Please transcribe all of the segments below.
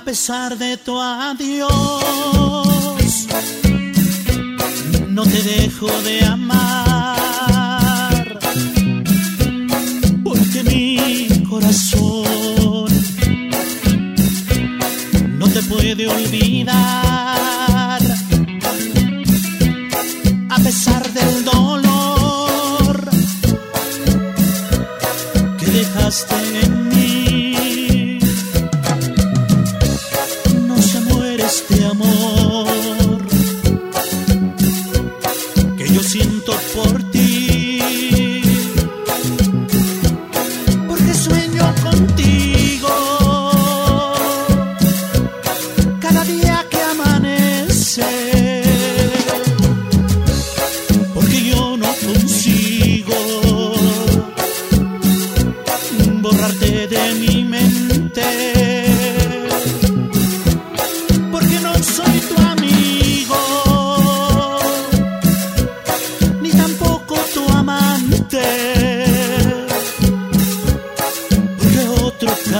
pesar de tu adiós, no te dejo de amar, porque mi corazón no te puede olvidar, a pesar del dolor que dejaste en.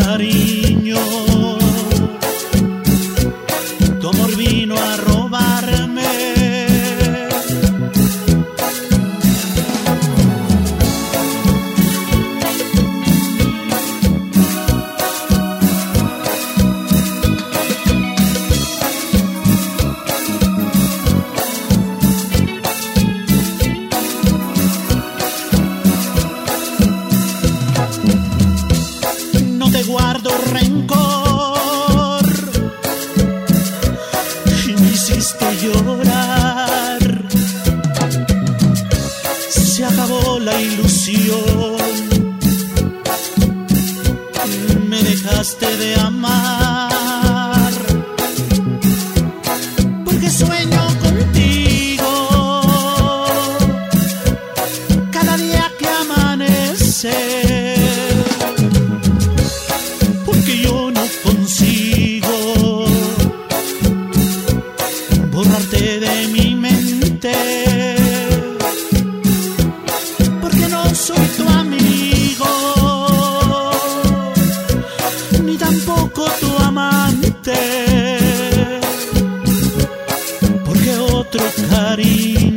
மாறி la ilusión. Me dejaste de amar. Porque sueño contigo cada día que amanece porque yo no consigo borrarte de mi mente, porque otro cariño,